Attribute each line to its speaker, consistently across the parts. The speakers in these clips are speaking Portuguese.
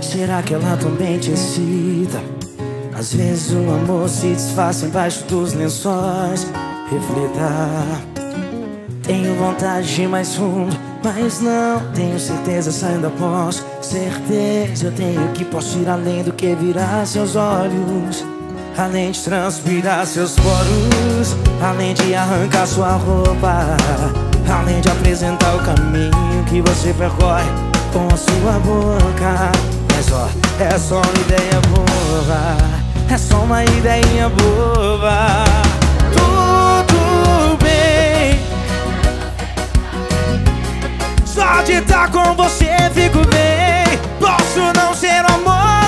Speaker 1: será que ela também te excita? Às vezes o amor se disfarça embaixo dos lençóis. Reflita. Tenho vontade de ir mais fundo Mas não tenho certeza, ainda posso Certeza eu tenho que posso ir além do que virar seus olhos. Além de transpirar seus poros. Além de arrancar sua roupa. Além de apresentar o caminho que você percorre Com a sua boca. Mas ó, é só uma ideia boba. É só uma ideia boba. Tudo bem. Só de estar com você fico bem. Posso não ser amor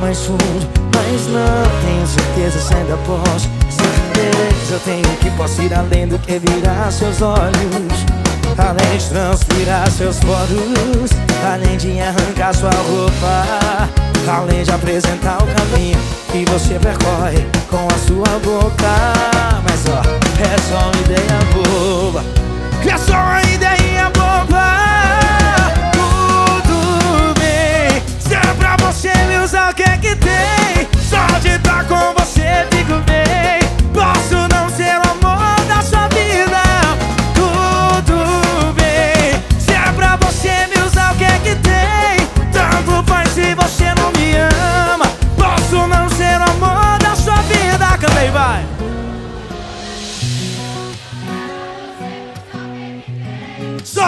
Speaker 1: mais fundo Mas não tenho certeza se ainda posso. Certeza eu tenho que posso ir além do que virar seus olhos. Além de transpirar seus poros Além de arrancar sua roupa Além de apresentar o caminho que você percorre com a sua boca. Mas ó, é só uma ideia boba. É só uma ideia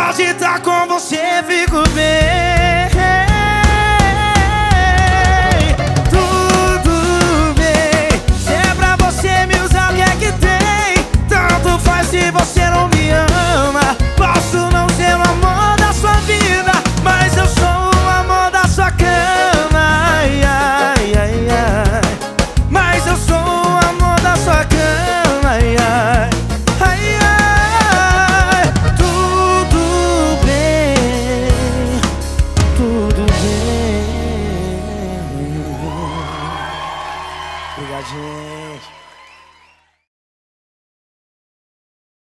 Speaker 1: Só de estar com você fico bem Obrigado, gente